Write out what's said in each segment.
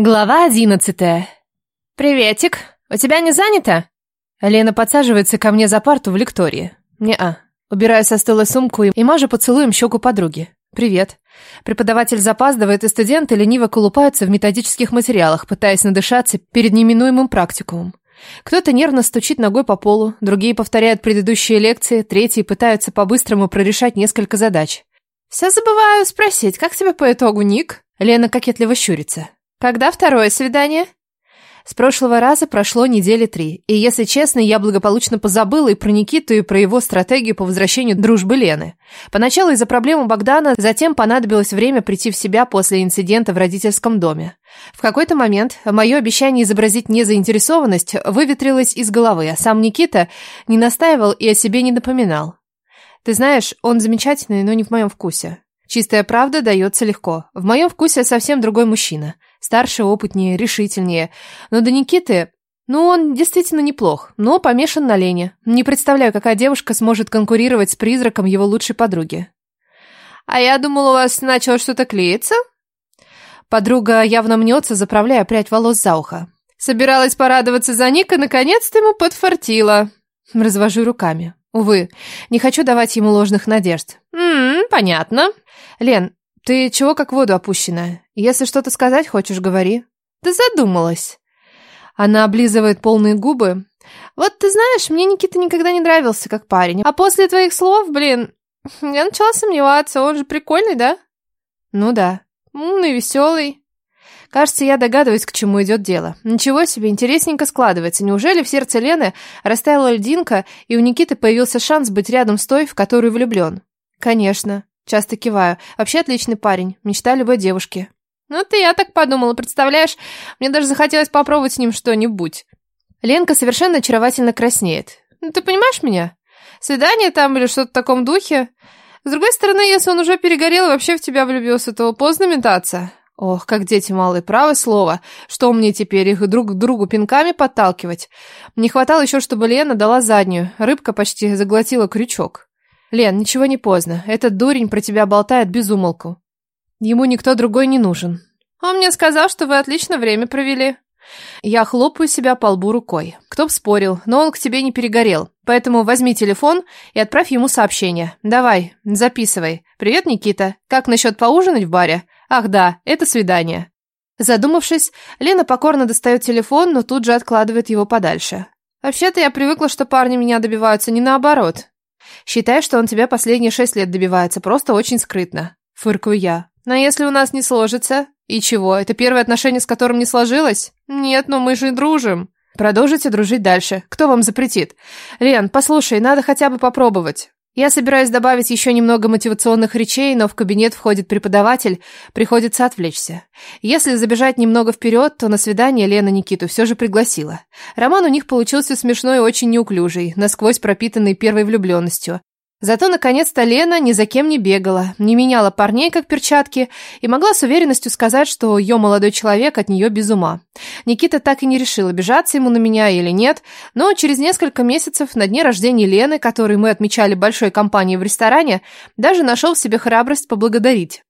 Глава одиннадцатая. «Приветик. У тебя не занято?» Лена подсаживается ко мне за парту в лектории. Не-а. Убираю со стола сумку и мажу поцелуем щеку подруги. «Привет». Преподаватель запаздывает, и студенты лениво колупаются в методических материалах, пытаясь надышаться перед неминуемым практикумом. Кто-то нервно стучит ногой по полу, другие повторяют предыдущие лекции, третьи пытаются по-быстрому прорешать несколько задач. «Все забываю спросить, как тебе по итогу, Ник?» Лена кокетливо щурится. Когда второе свидание? С прошлого раза прошло недели три, и, если честно, я благополучно позабыла и про Никиту, и про его стратегию по возвращению дружбы Лены. Поначалу из-за проблемы Богдана, затем понадобилось время прийти в себя после инцидента в родительском доме. В какой-то момент мое обещание изобразить незаинтересованность выветрилось из головы, а сам Никита не настаивал и о себе не напоминал. Ты знаешь, он замечательный, но не в моем вкусе. Чистая правда дается легко. В моем вкусе совсем другой мужчина. Старше, опытнее, решительнее. Но до Никиты... Ну, он действительно неплох, но помешан на Лене. Не представляю, какая девушка сможет конкурировать с призраком его лучшей подруги. «А я думала, у вас начало что-то клеиться?» Подруга явно мнется, заправляя прядь волос за ухо. Собиралась порадоваться за Ника, наконец-то ему подфартило. Развожу руками. Увы, не хочу давать ему ложных надежд. «Ммм, понятно. Лен, ты чего как воду опущенная? Если что-то сказать хочешь, говори. Да задумалась. Она облизывает полные губы. Вот ты знаешь, мне Никита никогда не нравился как парень. А после твоих слов, блин, я начала сомневаться. Он же прикольный, да? Ну да. Умный, веселый. Кажется, я догадываюсь, к чему идет дело. Ничего себе, интересненько складывается. Неужели в сердце Лены растаяла льдинка, и у Никиты появился шанс быть рядом с той, в которую влюблен? Конечно. Часто киваю. Вообще отличный парень. Мечта любой девушки. Ну, ты я так подумала, представляешь? Мне даже захотелось попробовать с ним что-нибудь. Ленка совершенно очаровательно краснеет. Ну, ты понимаешь меня? Свидание там или что-то в таком духе? С другой стороны, если он уже перегорел и вообще в тебя влюбился, то поздно метаться. Ох, как дети малые, правое слово. Что мне теперь, их друг к другу пинками подталкивать? Не хватало еще, чтобы Лена дала заднюю. Рыбка почти заглотила крючок. Лен, ничего не поздно. Этот дурень про тебя болтает без умолку. Ему никто другой не нужен. Он мне сказал, что вы отлично время провели. Я хлопаю себя по лбу рукой. Кто б спорил, но он к тебе не перегорел. Поэтому возьми телефон и отправь ему сообщение. Давай, записывай. Привет, Никита. Как насчет поужинать в баре? Ах да, это свидание. Задумавшись, Лена покорно достает телефон, но тут же откладывает его подальше. Вообще-то я привыкла, что парни меня добиваются не наоборот. Считай, что он тебя последние шесть лет добивается, просто очень скрытно. Фыркаю я. Но если у нас не сложится... И чего, это первое отношение, с которым не сложилось? Нет, но мы же дружим. Продолжите дружить дальше. Кто вам запретит? Лен, послушай, надо хотя бы попробовать. Я собираюсь добавить еще немного мотивационных речей, но в кабинет входит преподаватель, приходится отвлечься. Если забежать немного вперед, то на свидание Лена Никиту все же пригласила. Роман у них получился смешной и очень неуклюжий, насквозь пропитанный первой влюбленностью. Зато, наконец-то, Лена ни за кем не бегала, не меняла парней, как перчатки, и могла с уверенностью сказать, что ее молодой человек от нее без ума. Никита так и не решил, обижаться ему на меня или нет, но через несколько месяцев на дне рождения Лены, который мы отмечали большой компанией в ресторане, даже нашел в себе храбрость поблагодарить.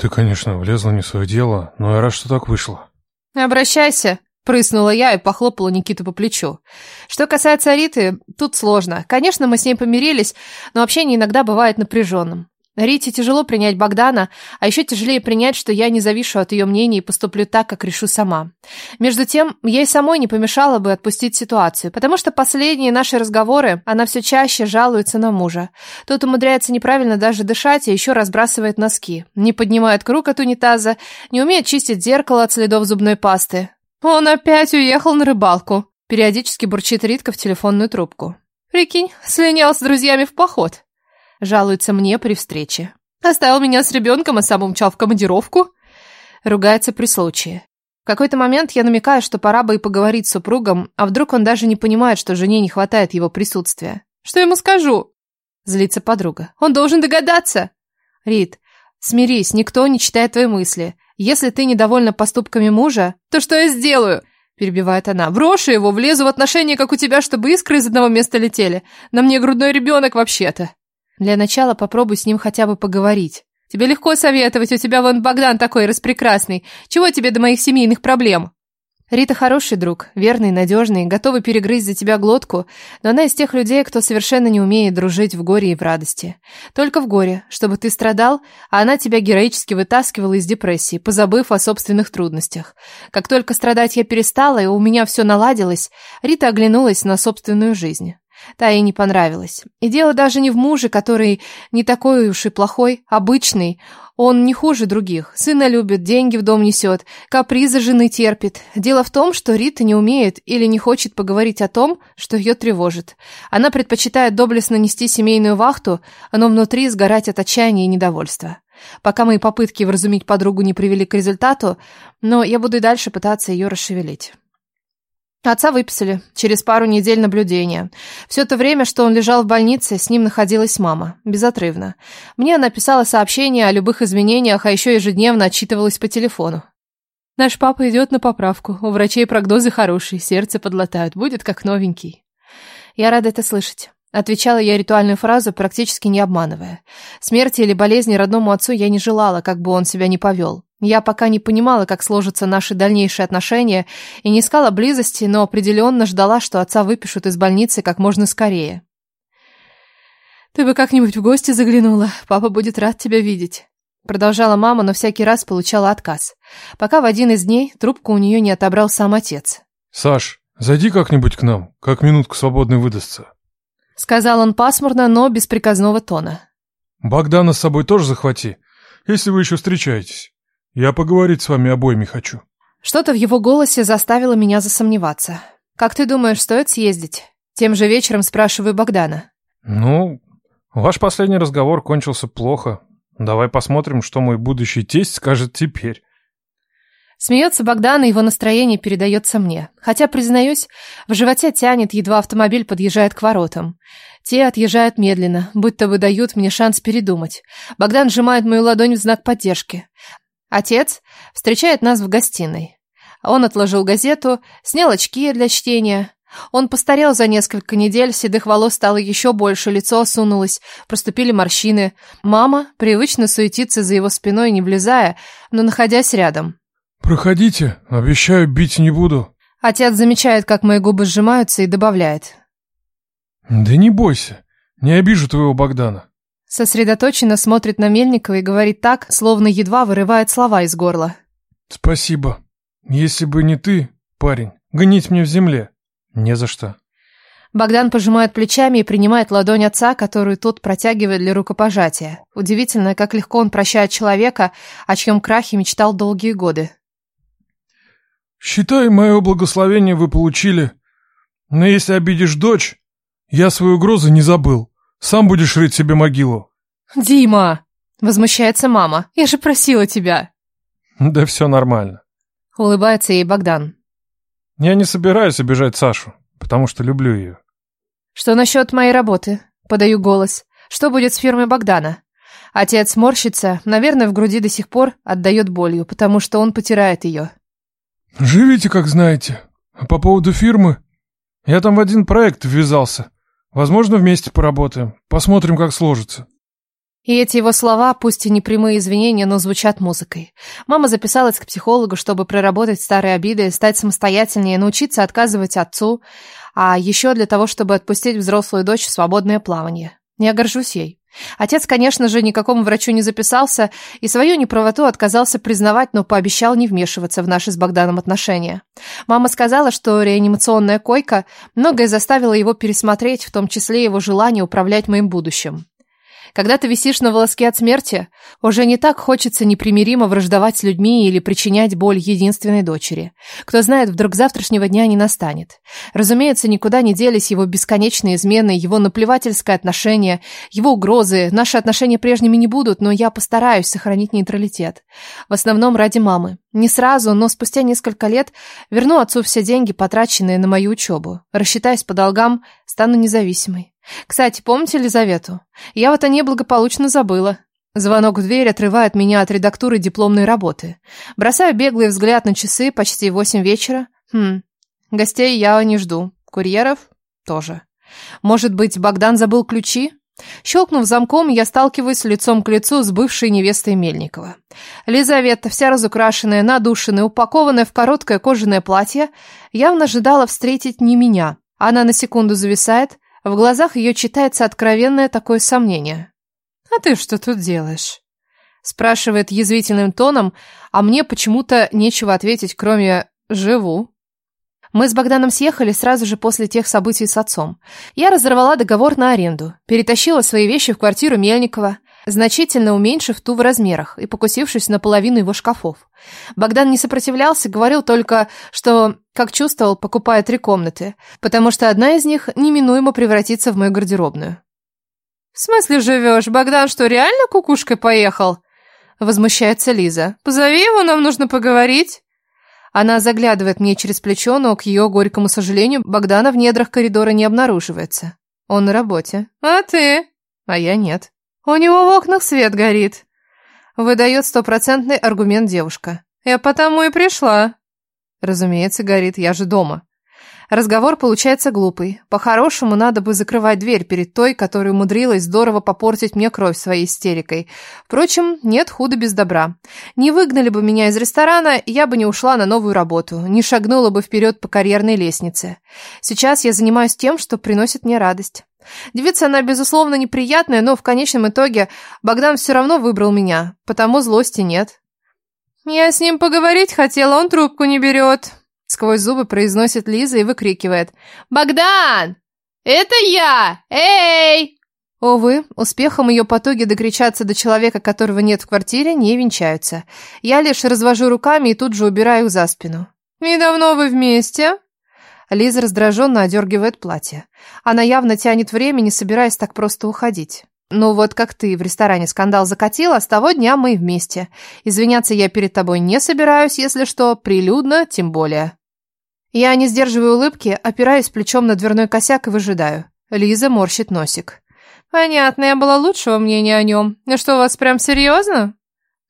«Ты, конечно, влезла не в свое дело, но я рад, что так вышло». «Обращайся», Прыснула я и похлопала Никиту по плечу. Что касается Риты, тут сложно. Конечно, мы с ней помирились, но общение иногда бывает напряженным. Рите тяжело принять Богдана, а еще тяжелее принять, что я не завишу от ее мнения и поступлю так, как решу сама. Между тем, ей самой не помешало бы отпустить ситуацию, потому что последние наши разговоры она все чаще жалуется на мужа. Тот умудряется неправильно даже дышать и еще разбрасывает носки, не поднимает круг от унитаза, не умеет чистить зеркало от следов зубной пасты. «Он опять уехал на рыбалку», — периодически бурчит Ритка в телефонную трубку. «Прикинь, слинял с друзьями в поход», — жалуется мне при встрече. «Оставил меня с ребенком, а сам умчал в командировку», — ругается при случае. В какой-то момент я намекаю, что пора бы и поговорить с супругом, а вдруг он даже не понимает, что жене не хватает его присутствия. «Что ему скажу?» — злится подруга. «Он должен догадаться!» «Рит, смирись, никто не читает твои мысли. Если ты недовольна поступками мужа, то что я сделаю? Перебивает она. Брошу его, влезу в отношения, как у тебя, чтобы искры из одного места летели. На мне грудной ребенок вообще-то. Для начала попробуй с ним хотя бы поговорить. Тебе легко советовать, у тебя вон Богдан такой распрекрасный. Чего тебе до моих семейных проблем? Рита хороший друг, верный, надежный, готовый перегрызть за тебя глотку, но она из тех людей, кто совершенно не умеет дружить в горе и в радости. Только в горе, чтобы ты страдал, а она тебя героически вытаскивала из депрессии, позабыв о собственных трудностях. Как только страдать я перестала, и у меня все наладилось, Рита оглянулась на собственную жизнь. Та ей не понравилась. И дело даже не в муже, который не такой уж и плохой, обычный. Он не хуже других. Сына любит, деньги в дом несет, капризы жены терпит. Дело в том, что Рита не умеет или не хочет поговорить о том, что ее тревожит. Она предпочитает доблестно нести семейную вахту, но внутри сгорать от отчаяния и недовольства. Пока мои попытки вразумить подругу не привели к результату, но я буду и дальше пытаться ее расшевелить. Отца выписали. Через пару недель наблюдения. Все то время, что он лежал в больнице, с ним находилась мама. Безотрывно. Мне она писала сообщения о любых изменениях, а еще ежедневно отчитывалась по телефону. Наш папа идет на поправку. У врачей прогнозы хорошие, сердце подлатают. Будет как новенький. Я рада это слышать. Отвечала я ритуальную фразу, практически не обманывая. Смерти или болезни родному отцу я не желала, как бы он себя ни повел. Я пока не понимала, как сложатся наши дальнейшие отношения, и не искала близости, но определенно ждала, что отца выпишут из больницы как можно скорее. «Ты бы как-нибудь в гости заглянула, папа будет рад тебя видеть», продолжала мама, но всякий раз получала отказ. Пока в один из дней трубку у нее не отобрал сам отец. «Саш, зайди как-нибудь к нам, как минутка свободной выдастся», сказал он пасмурно, но без приказного тона. «Богдана с собой тоже захвати, если вы еще встречаетесь». Я поговорить с вами обоими хочу. Что-то в его голосе заставило меня засомневаться. Как ты думаешь, стоит съездить? Тем же вечером спрашиваю Богдана. Ну, ваш последний разговор кончился плохо. Давай посмотрим, что мой будущий тесть скажет теперь. Смеется Богдан, и его настроение передается мне. Хотя, признаюсь, в животе тянет, едва автомобиль подъезжает к воротам. Те отъезжают медленно, будто выдают мне шанс передумать. Богдан сжимает мою ладонь в знак поддержки. Отец встречает нас в гостиной. Он отложил газету, снял очки для чтения. Он постарел за несколько недель, седых волос стало еще больше, лицо осунулось, проступили морщины. Мама привычно суетится за его спиной, не влезая, но находясь рядом. «Проходите, обещаю, бить не буду». Отец замечает, как мои губы сжимаются, и добавляет. «Да не бойся, не обижу твоего Богдана». Сосредоточенно смотрит на Мельникова и говорит так, словно едва вырывает слова из горла. «Спасибо. Если бы не ты, парень, гнить мне в земле. Не за что». Богдан пожимает плечами и принимает ладонь отца, которую тот протягивает для рукопожатия. Удивительно, как легко он прощает человека, о чьем крахе мечтал долгие годы. «Считай, мое благословение вы получили. Но если обидишь дочь, я свою угрозу не забыл. Сам будешь рыть себе могилу. Дима! Возмущается мама. Я же просила тебя. Да все нормально. Улыбается ей Богдан. Я не собираюсь обижать Сашу, потому что люблю ее. Что насчет моей работы? Подаю голос. Что будет с фирмой Богдана? Отец морщится, наверное, в груди до сих пор отдает болью, потому что он потирает ее. Живите, как знаете. А по поводу фирмы, я там в один проект ввязался. Возможно, вместе поработаем. Посмотрим, как сложится. И эти его слова, пусть и не прямые извинения, но звучат музыкой. Мама записалась к психологу, чтобы проработать старые обиды, стать самостоятельнее, научиться отказывать отцу, а еще для того, чтобы отпустить взрослую дочь в свободное плавание. Я горжусь ей. Отец, конечно же, никакому врачу не записался и свою неправоту отказался признавать, но пообещал не вмешиваться в наши с Богданом отношения. Мама сказала, что реанимационная койка многое заставила его пересмотреть, в том числе его желание управлять моим будущим. Когда ты висишь на волоске от смерти, уже не так хочется непримиримо враждовать с людьми или причинять боль единственной дочери. Кто знает, вдруг завтрашнего дня не настанет. Разумеется, никуда не делись его бесконечные измены, его наплевательское отношение, его угрозы. Наши отношения прежними не будут, но я постараюсь сохранить нейтралитет. В основном ради мамы. Не сразу, но спустя несколько лет верну отцу все деньги, потраченные на мою учебу. Рассчитаюсь по долгам, стану независимой. Кстати, помните Елизавету? Я вот о ней благополучно забыла. Звонок в дверь отрывает меня от редактуры дипломной работы. Бросаю беглый взгляд на часы, почти восемь вечера. Хм, гостей я не жду. Курьеров тоже. Может быть, Богдан забыл ключи? Щелкнув замком, я сталкиваюсь лицом к лицу с бывшей невестой Мельникова. Лизавета, вся разукрашенная, надушенная, упакованная в короткое кожаное платье, явно ожидала встретить не меня. Она на секунду зависает, в глазах ее читается откровенное такое сомнение. «А ты что тут делаешь?» Спрашивает язвительным тоном, а мне почему-то нечего ответить, кроме «живу». Мы с Богданом съехали сразу же после тех событий с отцом. Я разорвала договор на аренду, перетащила свои вещи в квартиру Мельникова, значительно уменьшив ту в размерах и покусившись на половину его шкафов. Богдан не сопротивлялся, говорил только, что, как чувствовал, покупая три комнаты, потому что одна из них неминуемо превратится в мою гардеробную. «В смысле живешь? Богдан что, реально кукушкой поехал?» Возмущается Лиза. «Позови его, нам нужно поговорить». Она заглядывает мне через плечо, но, к ее горькому сожалению, Богдана в недрах коридора не обнаруживается. Он на работе. А ты? А я нет. У него в окнах свет горит. Выдает стопроцентный аргумент девушка. Я потому и пришла. Разумеется, горит, я же дома. Разговор получается глупый. По-хорошему, надо бы закрывать дверь перед той, которая умудрилась здорово попортить мне кровь своей истерикой. Впрочем, нет худа без добра. Не выгнали бы меня из ресторана, я бы не ушла на новую работу, не шагнула бы вперед по карьерной лестнице. Сейчас я занимаюсь тем, что приносит мне радость. Девица она, безусловно, неприятная, но в конечном итоге Богдан все равно выбрал меня, потому злости нет. Я с ним поговорить хотела, он трубку не берет. Сквозь зубы произносит Лиза и выкрикивает. «Богдан! Это я! Эй!» Увы, успехом ее потуги докричаться до человека, которого нет в квартире, не венчаются. Я лишь развожу руками и тут же убираю их за спину. «И давно вы вместе?» Лиза раздраженно одергивает платье. Она явно тянет время, не собираясь так просто уходить. Ну вот как ты в ресторане скандал закатила, с того дня мы вместе. Извиняться я перед тобой не собираюсь, если что, прилюдно, тем более. Я не сдерживаю улыбки, опираюсь плечом на дверной косяк и выжидаю. Лиза морщит носик. Понятно, я была лучшего мнения о нем. Ну что, у вас прям серьезно?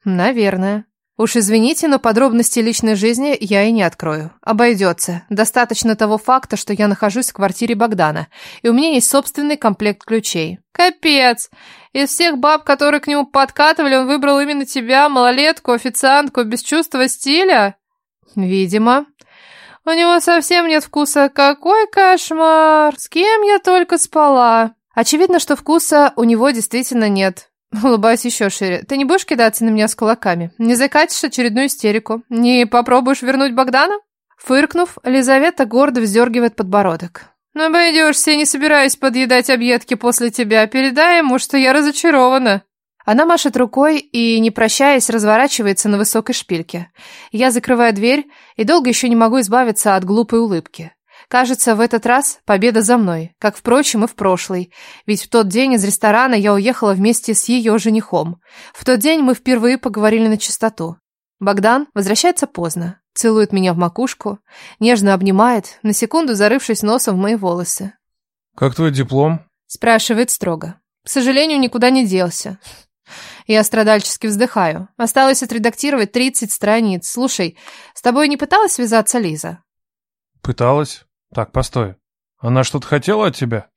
Наверное. Уж извините, но подробности личной жизни я и не открою. Обойдется. Достаточно того факта, что я нахожусь в квартире Богдана, и у меня есть собственный комплект ключей. Капец! Из всех баб, которые к нему подкатывали, он выбрал именно тебя, малолетку, официантку, без чувства стиля? Видимо. У него совсем нет вкуса. Какой кошмар! С кем я только спала? Очевидно, что вкуса у него действительно нет. Улыбаюсь еще шире. Ты не будешь кидаться на меня с кулаками? Не закатишь очередную истерику? Не попробуешь вернуть Богдана? Фыркнув, Лизавета гордо вздергивает подбородок. «Ну, обойдешься, не собираюсь подъедать объедки после тебя. Передай ему, что я разочарована». Она машет рукой и, не прощаясь, разворачивается на высокой шпильке. Я закрываю дверь и долго еще не могу избавиться от глупой улыбки. Кажется, в этот раз победа за мной, как, впрочем, и в прошлый. Ведь в тот день из ресторана я уехала вместе с ее женихом. В тот день мы впервые поговорили на чистоту. Богдан возвращается поздно, целует меня в макушку, нежно обнимает, на секунду зарывшись носом в мои волосы. «Как твой диплом?» Спрашивает строго. К сожалению, никуда не делся. Я страдальчески вздыхаю. Осталось отредактировать 30 страниц. Слушай, с тобой не пыталась связаться Лиза? Пыталась. Так, постой. Она что-то хотела от тебя?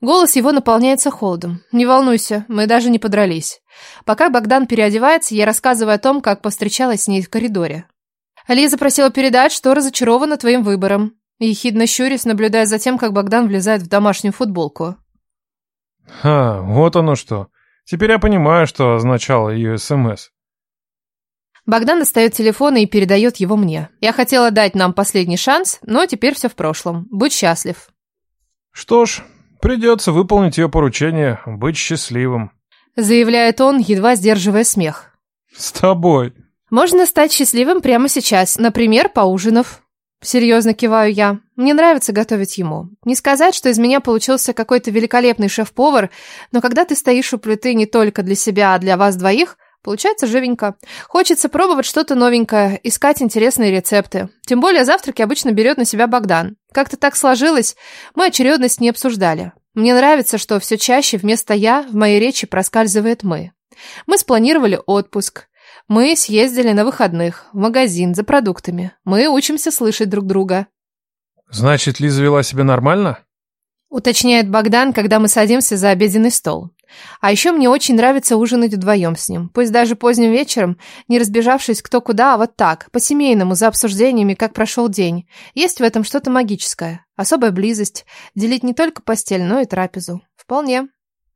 Голос его наполняется холодом. Не волнуйся, мы даже не подрались. Пока Богдан переодевается, я рассказываю о том, как повстречалась с ней в коридоре. Лиза просила передать, что разочарована твоим выбором. Ехидно щурясь, наблюдая за тем, как Богдан влезает в домашнюю футболку. Ха, вот оно что. Теперь я понимаю, что означало ее СМС. Богдан достает телефон и передает его мне. Я хотела дать нам последний шанс, но теперь все в прошлом. Будь счастлив. Что ж, придется выполнить ее поручение, быть счастливым. Заявляет он, едва сдерживая смех. С тобой. Можно стать счастливым прямо сейчас, например, поужинав. Серьезно киваю я. Мне нравится готовить ему. Не сказать, что из меня получился какой-то великолепный шеф-повар, но когда ты стоишь у плиты не только для себя, а для вас двоих, получается живенько. Хочется пробовать что-то новенькое, искать интересные рецепты. Тем более завтраки обычно берет на себя Богдан. Как-то так сложилось, мы очередность не обсуждали. Мне нравится, что все чаще вместо «я» в моей речи проскальзывает «мы». Мы спланировали отпуск. Мы съездили на выходных в магазин за продуктами. Мы учимся слышать друг друга. Значит, Лиза вела себя нормально? Уточняет Богдан, когда мы садимся за обеденный стол. А еще мне очень нравится ужинать вдвоем с ним. Пусть даже поздним вечером, не разбежавшись кто куда, а вот так, по-семейному, за обсуждениями, как прошел день. Есть в этом что-то магическое. Особая близость. Делить не только постель, но и трапезу. Вполне.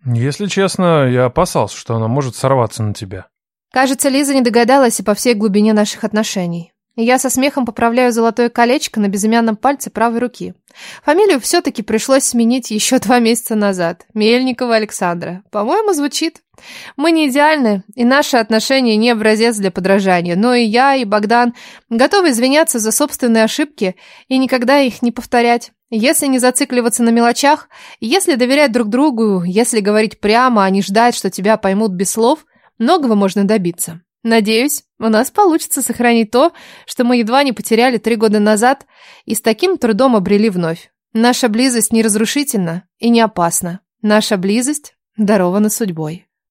Если честно, я опасался, что она может сорваться на тебя. Кажется, Лиза не догадалась и по всей глубине наших отношений. Я со смехом поправляю золотое колечко на безымянном пальце правой руки. Фамилию все-таки пришлось сменить еще два месяца назад. Мельникова Александра. По-моему, звучит. Мы не идеальны, и наши отношения не образец для подражания. Но и я, и Богдан готовы извиняться за собственные ошибки и никогда их не повторять. Если не зацикливаться на мелочах, если доверять друг другу, если говорить прямо, а не ждать, что тебя поймут без слов, многого можно добиться. Надеюсь, у нас получится сохранить то, что мы едва не потеряли три года назад и с таким трудом обрели вновь. Наша близость не разрушительна и не опасна. Наша близость дарована судьбой.